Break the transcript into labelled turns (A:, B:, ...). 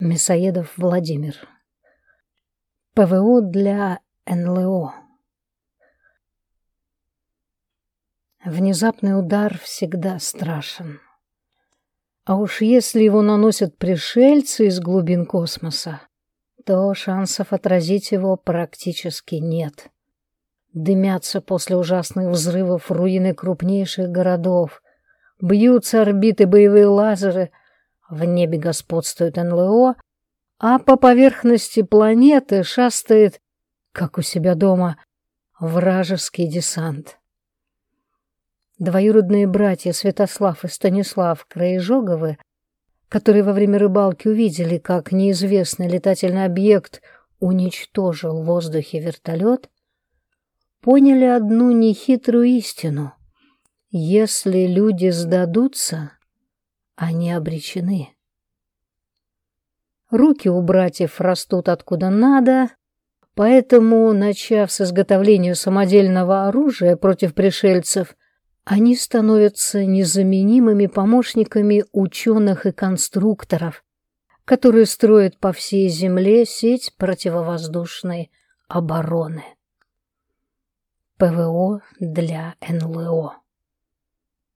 A: Мясоедов Владимир. ПВО для НЛО. Внезапный удар всегда страшен. А уж если его наносят пришельцы из глубин космоса, то шансов отразить его практически нет. Дымятся после ужасных взрывов руины крупнейших городов, бьются орбиты боевые лазеры — в небе господствует НЛО, а по поверхности планеты шастает, как у себя дома, вражеский десант. Двоюродные братья Святослав и Станислав Краежоговы, которые во время рыбалки увидели, как неизвестный летательный объект уничтожил в воздухе вертолет, поняли одну нехитрую истину. Если люди сдадутся, они обречены. Руки у братьев растут откуда надо, поэтому, начав с изготовления самодельного оружия против пришельцев, они становятся незаменимыми помощниками ученых и конструкторов, которые строят по всей Земле сеть противовоздушной обороны. ПВО для НЛО